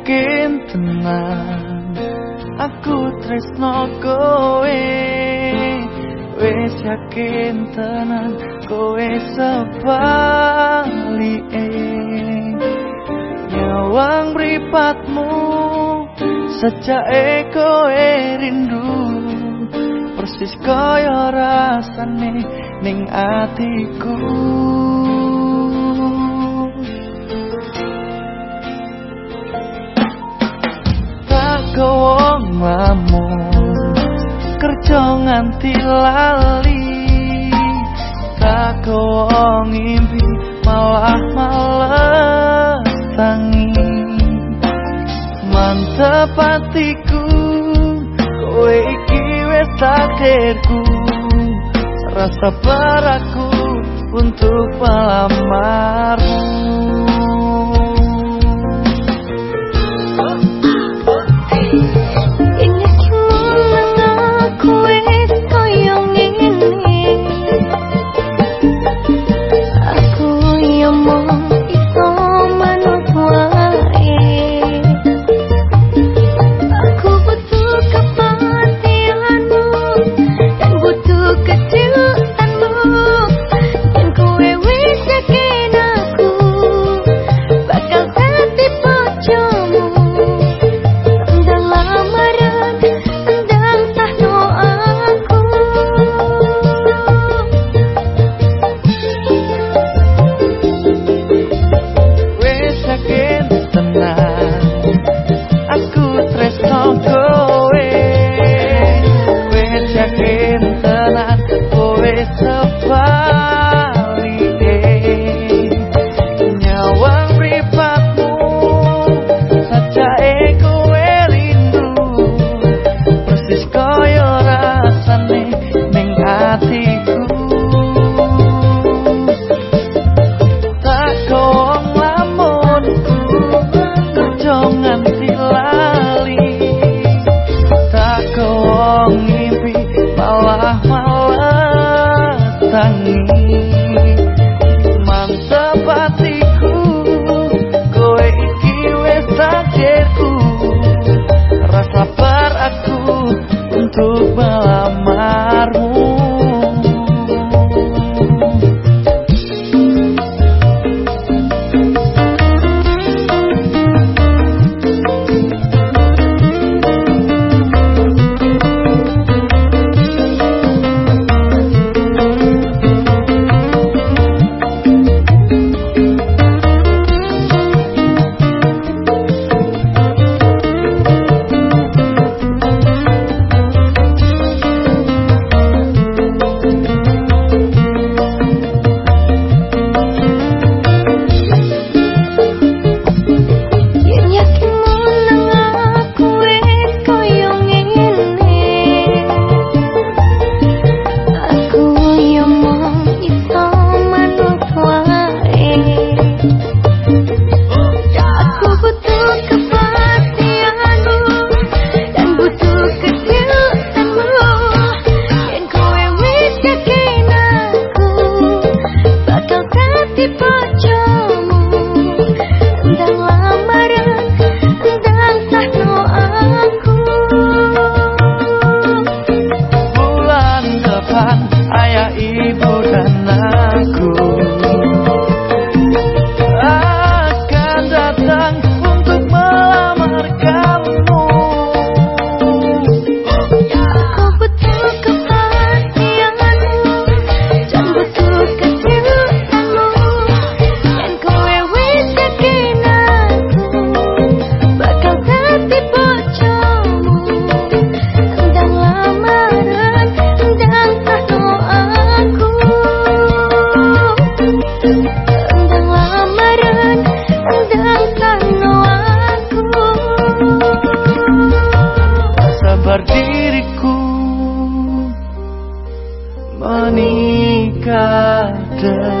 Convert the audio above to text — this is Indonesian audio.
yakin tenang. Aku tresno kowe Wis yakin tenang kowe sebalike Nyawang mripatmu sejak kowe rindu. Persis kaya rasane ning atiku lamun kerja nganti lali. Tak wong ngimpi malah males tangi mantep hatiku kowe iki wis takdirku. Rasa baraku untuk melamarmu sabar diriku menikah dengan